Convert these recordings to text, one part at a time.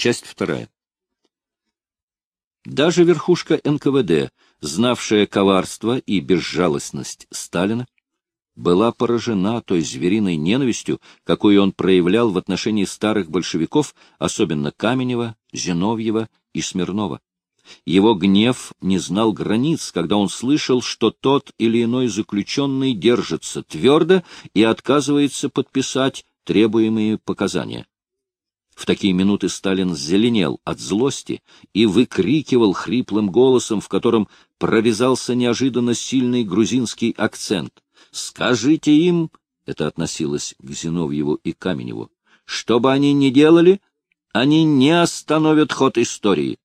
Часть вторая. Даже верхушка НКВД, знавшая коварство и безжалостность Сталина, была поражена той звериной ненавистью, какую он проявлял в отношении старых большевиков, особенно Каменева, Зиновьева и Смирнова. Его гнев не знал границ, когда он слышал, что тот или иной заключенный держится твердо и отказывается подписать требуемые показания. В такие минуты Сталин зеленел от злости и выкрикивал хриплым голосом, в котором прорезался неожиданно сильный грузинский акцент. «Скажите им, — это относилось к Зиновьеву и Каменеву, — что бы они ни делали, они не остановят ход истории.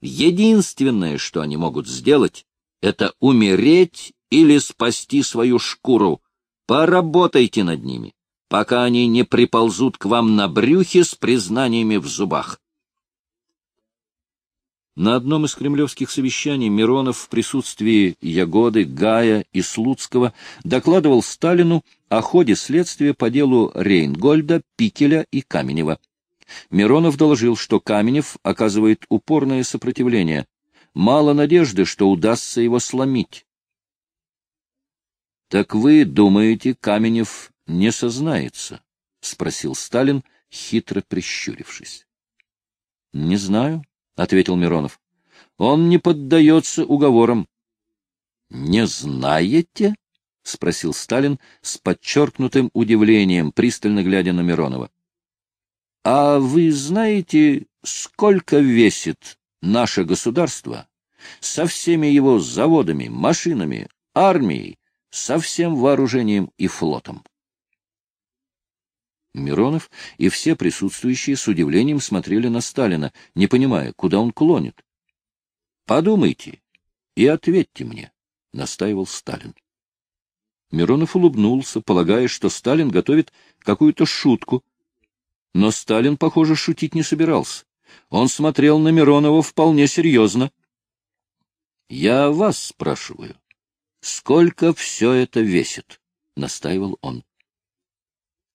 Единственное, что они могут сделать, — это умереть или спасти свою шкуру. Поработайте над ними пока они не приползут к вам на брюхе с признаниями в зубах. На одном из кремлевских совещаний Миронов в присутствии Ягоды, Гая и Слуцкого докладывал Сталину о ходе следствия по делу Рейнгольда, Пикеля и Каменева. Миронов доложил, что Каменев оказывает упорное сопротивление. Мало надежды, что удастся его сломить. — Так вы думаете, Каменев не сознается? — спросил Сталин, хитро прищурившись. — Не знаю, — ответил Миронов. — Он не поддается уговорам. — Не знаете? — спросил Сталин с подчеркнутым удивлением, пристально глядя на Миронова. — А вы знаете, сколько весит наше государство со всеми его заводами, машинами, армией, со всем вооружением и флотом? Миронов и все присутствующие с удивлением смотрели на Сталина, не понимая, куда он клонит. — Подумайте и ответьте мне, — настаивал Сталин. Миронов улыбнулся, полагая, что Сталин готовит какую-то шутку. Но Сталин, похоже, шутить не собирался. Он смотрел на Миронова вполне серьезно. — Я вас спрашиваю, сколько все это весит? — настаивал он.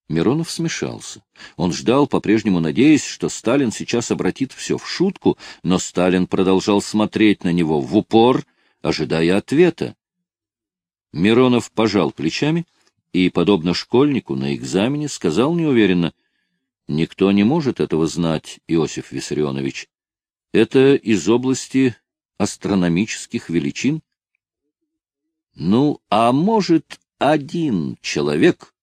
Миронов смешался. Он ждал, по-прежнему надеясь, что Сталин сейчас обратит все в шутку, но Сталин продолжал смотреть на него в упор, ожидая ответа. Миронов пожал плечами и, подобно школьнику на экзамене, сказал неуверенно, «Никто не может этого знать, Иосиф Виссарионович. Это из области астрономических величин». «Ну, а может, один человек...»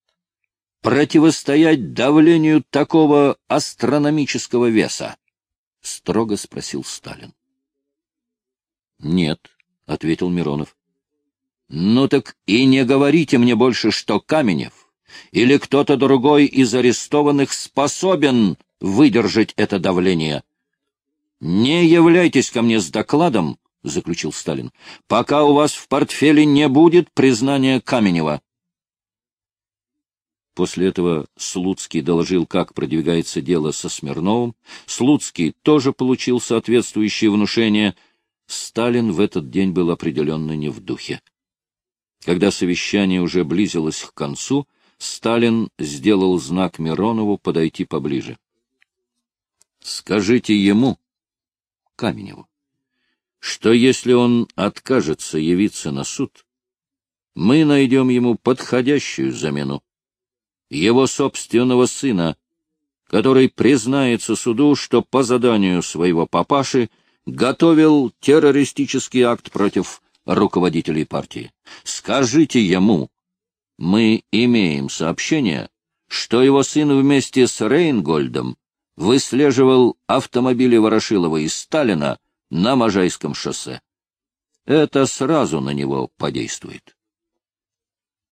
противостоять давлению такого астрономического веса? — строго спросил Сталин. — Нет, — ответил Миронов. — Ну так и не говорите мне больше, что Каменев или кто-то другой из арестованных способен выдержать это давление. — Не являйтесь ко мне с докладом, — заключил Сталин, — пока у вас в портфеле не будет признания Каменева. После этого Слуцкий доложил, как продвигается дело со Смирновым. Слуцкий тоже получил соответствующее внушение. Сталин в этот день был определенно не в духе. Когда совещание уже близилось к концу, Сталин сделал знак Миронову подойти поближе. — Скажите ему, Каменеву, что если он откажется явиться на суд, мы найдем ему подходящую замену его собственного сына, который признается суду, что по заданию своего папаши готовил террористический акт против руководителей партии. Скажите ему, мы имеем сообщение, что его сын вместе с Рейнгольдом выслеживал автомобили Ворошилова и Сталина на Можайском шоссе. Это сразу на него подействует.